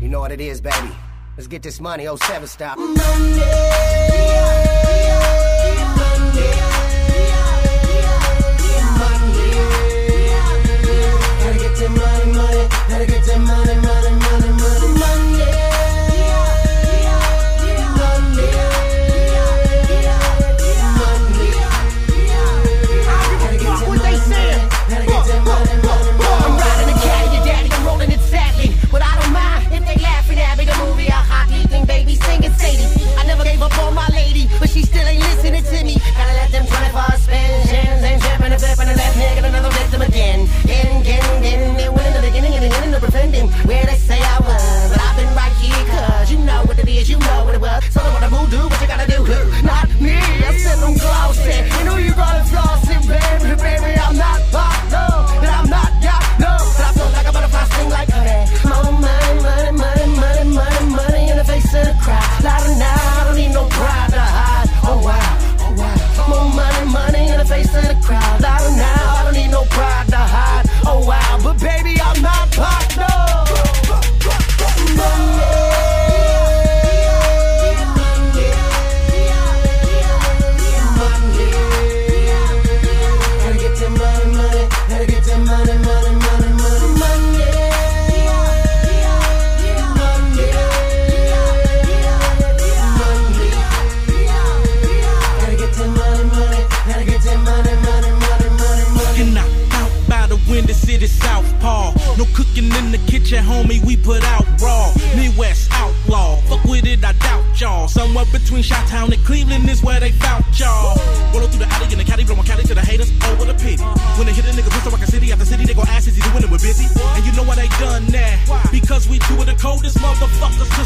You know what it is, baby. Let's get this money, 07 stop. Money. Yeah. cooking in the kitchen, homie, we put out raw. Midwest outlaw, fuck with it, I doubt y'all. Somewhere between Chi-Town and Cleveland is where they found y'all. Rolling through the alley in the caddy, blowin' caddy to the haters, oh what a pity. When they hit a nigga, pistol like a city after city, they gon' ask is he doing it, we're busy. And you know why they done that? Because we two of the coldest motherfuckers to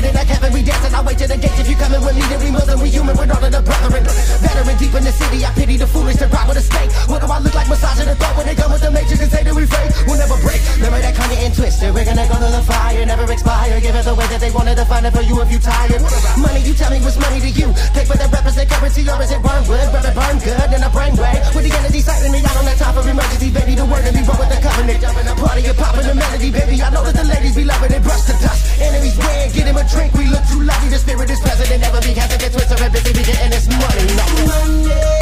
get it, cabin, we dance and I wait to the gates. If you coming with me, then we Muslim, we human, we're all of the brethren. Veteran deep in the city, I pity the foolish and ride with a snake What do I look like, massaging the throat when they come with the matrix and say that we fake We'll never break, remember that Kanye and Twista We're gonna go to the fire, never expire. Give it the way that they wanted to find it for you if you tired. Money, you tell me what's money to you. Think for the rappers, the currency, or is it wormwood? Rather burn good than a brainwave a drink. We look too lucky. The spirit is present and never be hesitant. Twista are busy. We getting this money. No. money.